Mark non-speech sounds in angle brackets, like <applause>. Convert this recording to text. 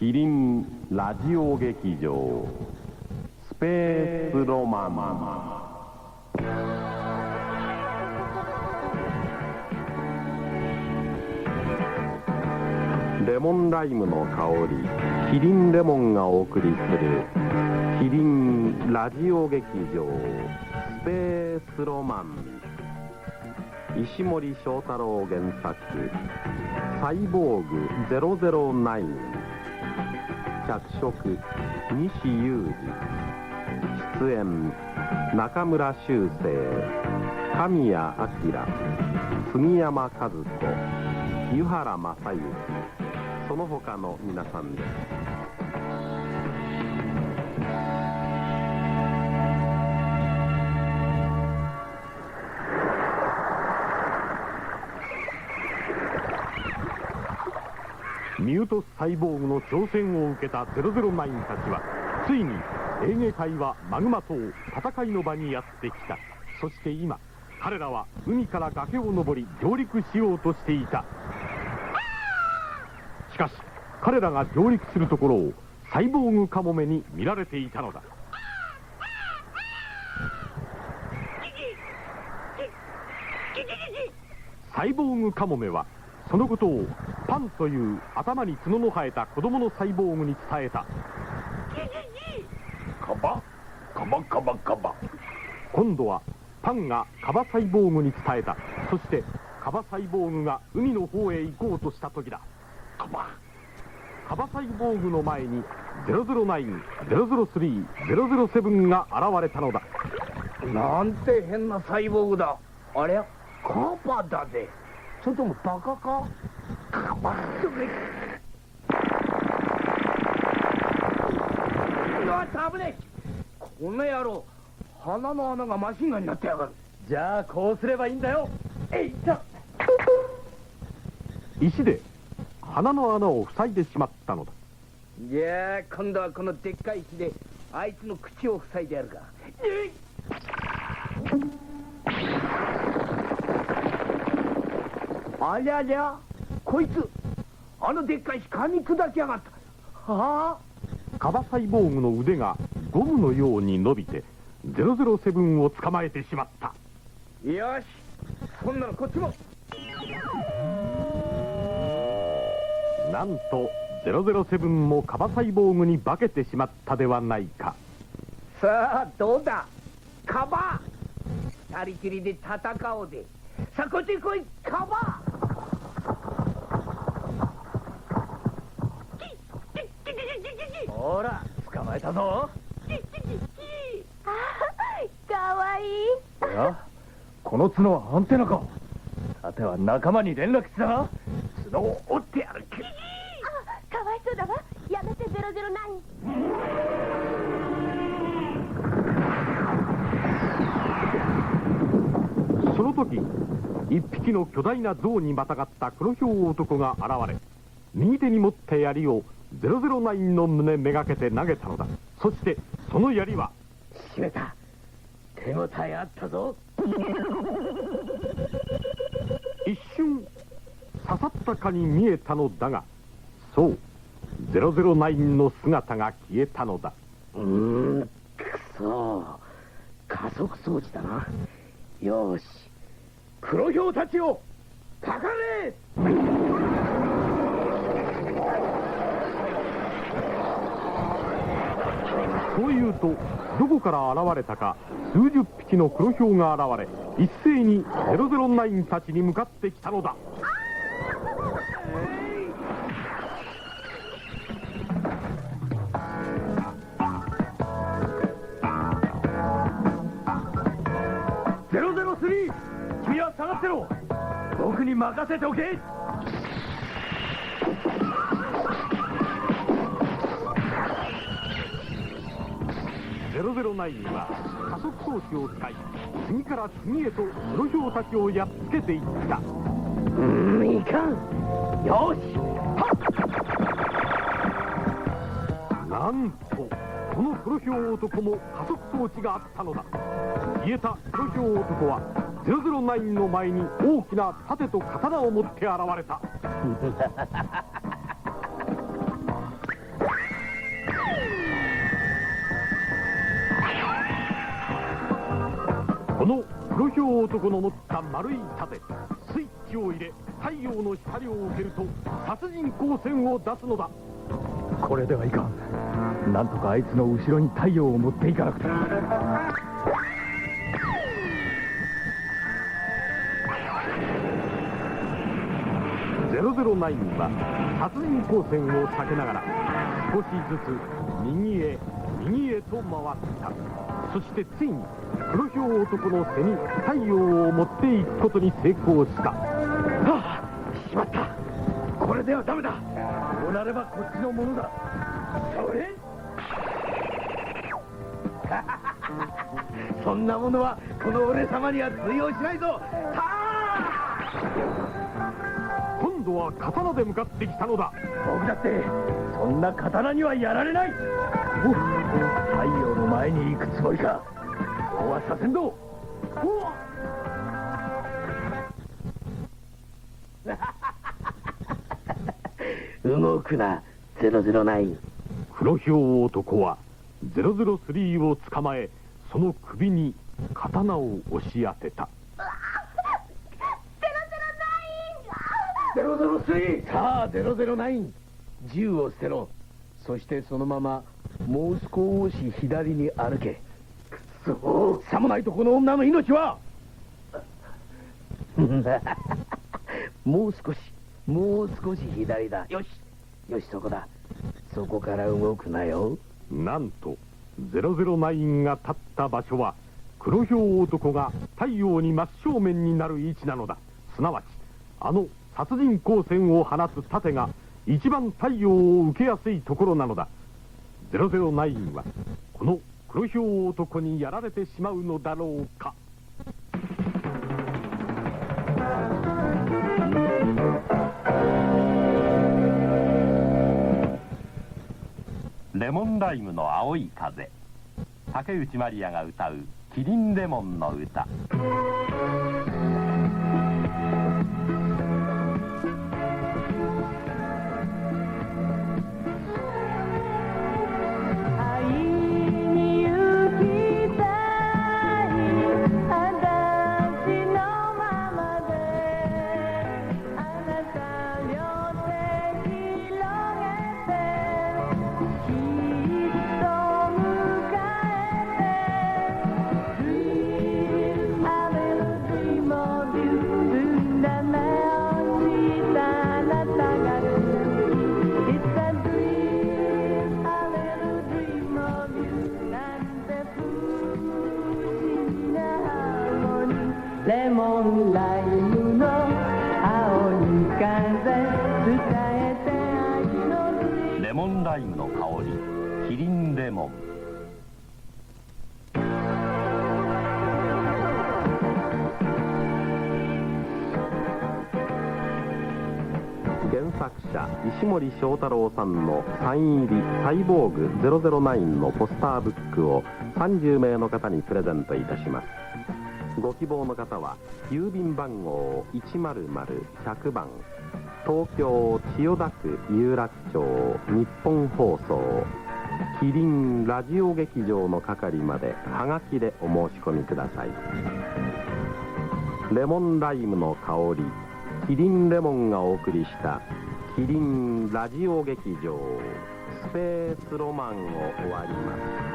キリンラジオ劇場スペースロマン。レモンライムの香りキリンレモンがお送りするキリンラジオ劇場スペースロマン。石森章太郎原作「サイボーグ009」脚色西裕二出演中村修正神谷明杉山和子湯原正幸その他の皆さんです。ミュートスサイボーグの挑戦を受けた009たちはついにエーゲ海はマグマ島戦いの場にやってきた。そして今彼らは海から崖を登り上陸しようとしていた。しかし彼らが上陸するところをサイボーグカモメに見られていたのだ。サイボーグカモメはそのことをパンという頭に角の生えた子供のサイボーグに伝えた。カバ？カバ？カバ？カバ？今度はパンがカバサイボーグに伝えた。そしてカバサイボーグが海の方へ行こうとした時だ。カバ？カバサイボーグの前に009、003、007が現れたのだ。なんて変なサイボーグだ。あれ？カバだぜ。ちょっともバカか？危ねえ。この野郎鼻の穴がマシンガンになってやがる。じゃあこうすればいいんだよ。えいった石で鼻の穴を塞いでしまったのだ。いやー今度はこのでっかい石であいつの口を塞いでやるか。えいありゃりゃこいつあのでっかい石噛み砕きやがった。はあ？カバサイボーグの腕がゴムのように伸びて007を捕まえてしまった。よし。そんなのこっちも。なんと007もカバサイボーグに化けてしまったではないか。さあどうだ？カバ二人きりで戦おうでさあこっちに来い。カバほら捕まえたぞ。かわいい。いやこの角はアンテナか。さては仲間に連絡した。な角を折ってやるけあかわいそうだわ。やめて009その時一匹の巨大な象にまたがった黒ひょう男が現れ右手に持った槍を009の胸めがけて投げたのだ。そしてその槍は？閉めた。手応えあったぞ。<laughs> 一瞬刺さったかに見えたのだがそう009の姿が消えたのだ。うーんくそ加速装置だな。よし。黒ひょうたちをかかれそう言うとどこから現れたか数十匹の黒ひょうが現れ一斉に009たちに向かってきたのだ。003君は下がってろ。僕に任せておけ。009は加速装置を使い次から次へと黒ひょうたちをやっつけていった。うーんいかん。よし。なんとこの黒ひょう男も加速装置があったのだ。消えた黒ひょう男は009の前に大きな盾と刀を持って現れた <laughs> の黒ひょう男の持った丸い盾スイッチを入れ太陽の光を受けると殺人光線を出すのだ。これではいかん。なんとかあいつの後ろに太陽を持っていかなくて。009は殺人光線を避けながら少しずつ右へ右へと回った。そしてついに黒ひょう男の背に太陽を持っていくことに成功した。はあしまった。これではダメだ。こうなればこっちのものだ。それ？<laughs> そんなものはこの俺様には通用しないぞ。た今度は刀で向かってきたのだ。僕だってそんな刀にはやられない。お太陽の前に行くつもりかそうはさせんぞ動くな。009黒ひょう男は003を捕まえその首に刀を押し当てた。003さあ009銃を捨てろ。そしてそのままもう少し左に歩けくそさもないとこの女の命は。<laughs> もう少しもう少し左だ。よし。よしそこだ。そこから動くなよ。なんと009が立った場所は黒ひょう男が太陽に真正面になる位置なのだ。すなわちあの殺人光線を放つ盾が一番太陽を受けやすいところなのだ。009はこの黒ひょう男にやられてしまうのだろうか。レモンライムの青い風。竹内まりやが歌う「キリンレモンの歌」香りキリンレモン。原作者石森章太郎さんのサイン入り「サイボーグ009」のポスターブックを30名の方にプレゼントいたします。ご希望の方は郵便番号100-100番東京千代田区有楽町日本放送キリンラジオ劇場の係まではがきでお申し込みください。レモンライムの香りキリンレモンがお送りしたキリンラジオ劇場スペースロマンを終わります。